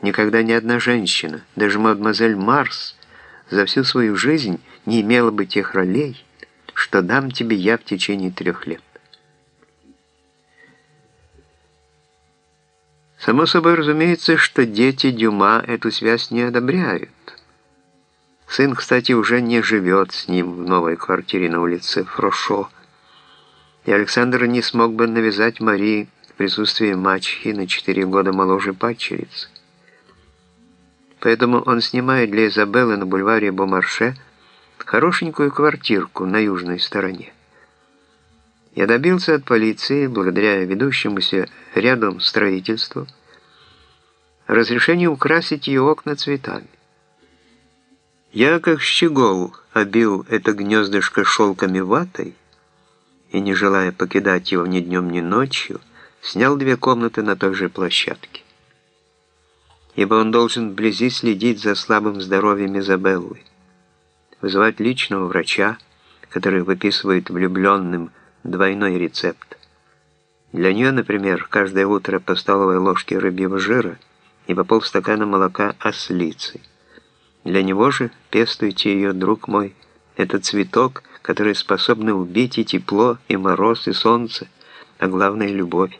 Никогда ни одна женщина, даже мадемуазель Марс, за всю свою жизнь не имела бы тех ролей, что дам тебе я в течение трех лет. Само собой разумеется, что дети Дюма эту связь не одобряют. Сын, кстати, уже не живет с ним в новой квартире на улице Фрошо, и Александр не смог бы навязать Марии в присутствии мачехи на четыре года моложе падчерицы. Поэтому он снимает для Изабеллы на бульваре Бомарше хорошенькую квартирку на южной стороне. Я добился от полиции, благодаря ведущемуся рядом строительству, разрешения украсить ее окна цветами. Я, как щегол, обил это гнездышко шелками ватой и, не желая покидать его ни днем, ни ночью, снял две комнаты на той же площадке ибо он должен вблизи следить за слабым здоровьем Изабеллы, вызывать личного врача, который выписывает влюбленным двойной рецепт. Для нее, например, каждое утро по столовой ложке рыбьего жира и по полстакана молока ослицы. Для него же пестуйте ее, друг мой, этот цветок, который способен убить и тепло, и мороз, и солнце, а главное — любовь.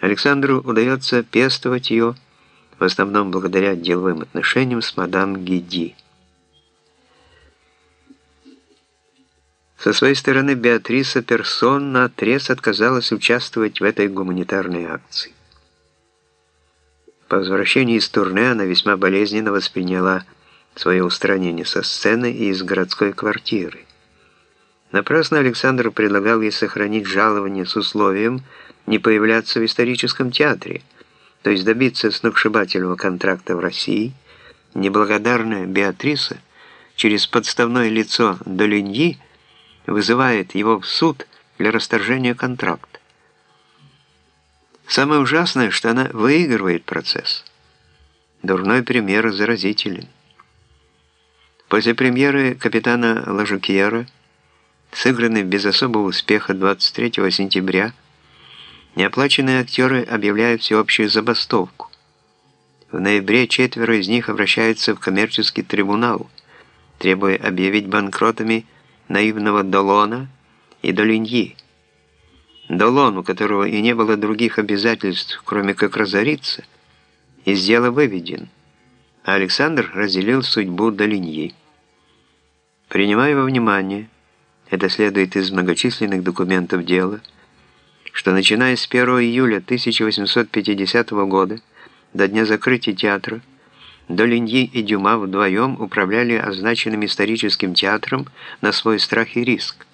Александру удается пестовать ее, в основном благодаря деловым отношениям с мадам Гиди. Со своей стороны Беатриса Персон наотрез отказалась участвовать в этой гуманитарной акции. По возвращении из турне она весьма болезненно восприняла свое устранение со сцены и из городской квартиры. Напрасно Александр предлагал ей сохранить жалование с условием не появляться в историческом театре – то есть добиться сногсшибательного контракта в России, неблагодарная Беатриса через подставное лицо Долиньи вызывает его в суд для расторжения контракта. Самое ужасное, что она выигрывает процесс. Дурной пример заразителен. После премьеры капитана Лажукьера, сыгранной без особого успеха 23 сентября, Неоплаченные актеры объявляют всеобщую забастовку. В ноябре четверо из них обращаются в коммерческий трибунал, требуя объявить банкротами наивного Долона и Долиньи. Долон, у которого и не было других обязательств, кроме как разориться, из дела выведен, а Александр разделил судьбу Долиньи. Принимая во внимание, это следует из многочисленных документов дела, что начиная с 1 июля 1850 года до дня закрытия театра Долиньи и Дюма вдвоем управляли означенным историческим театром на свой страх и риск.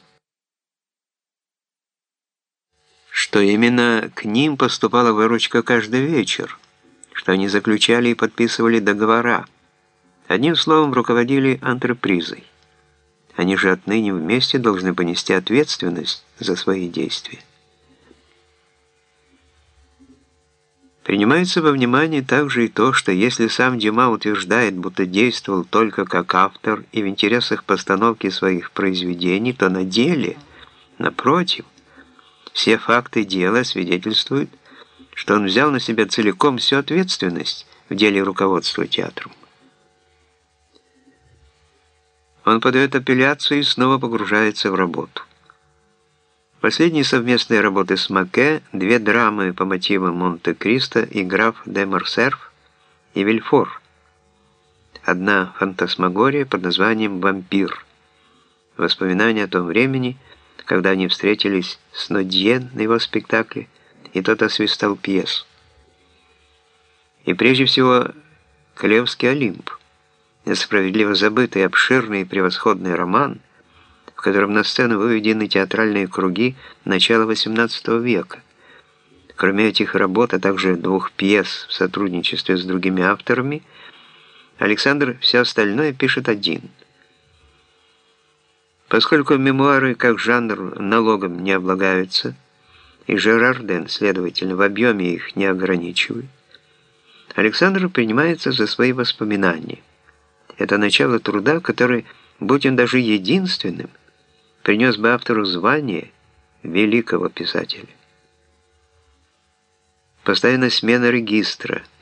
Что именно к ним поступала выручка каждый вечер, что они заключали и подписывали договора, одним словом руководили антрепризой. Они же отныне вместе должны понести ответственность за свои действия. Принимается во внимание также и то, что если сам Дюма утверждает, будто действовал только как автор и в интересах постановки своих произведений, то на деле, напротив, все факты дела свидетельствуют, что он взял на себя целиком всю ответственность в деле руководства театром. Он подает апелляцию и снова погружается в работу. Последние совместные работы с Маке, две драмы по мотивам Монте-Кристо и граф де Марсерф и Вильфор. Одна фантасмагория под названием «Вампир». Воспоминания о том времени, когда они встретились с Нодьен на его спектакле, и тот освистал пьесу. И прежде всего «Клевский Олимп», несправедливо забытый, обширный и превосходный роман – в котором на сцену выведены театральные круги начала XVIII века. Кроме этих работ, а также двух пьес в сотрудничестве с другими авторами, Александр все остальное пишет один. Поскольку мемуары как жанр налогом не облагаются, и Жерарден, следовательно, в объеме их не ограничивает, Александр принимается за свои воспоминания. Это начало труда, который, будь он даже единственным, принес бы автору звание великого писателя. Постоянно смена регистра –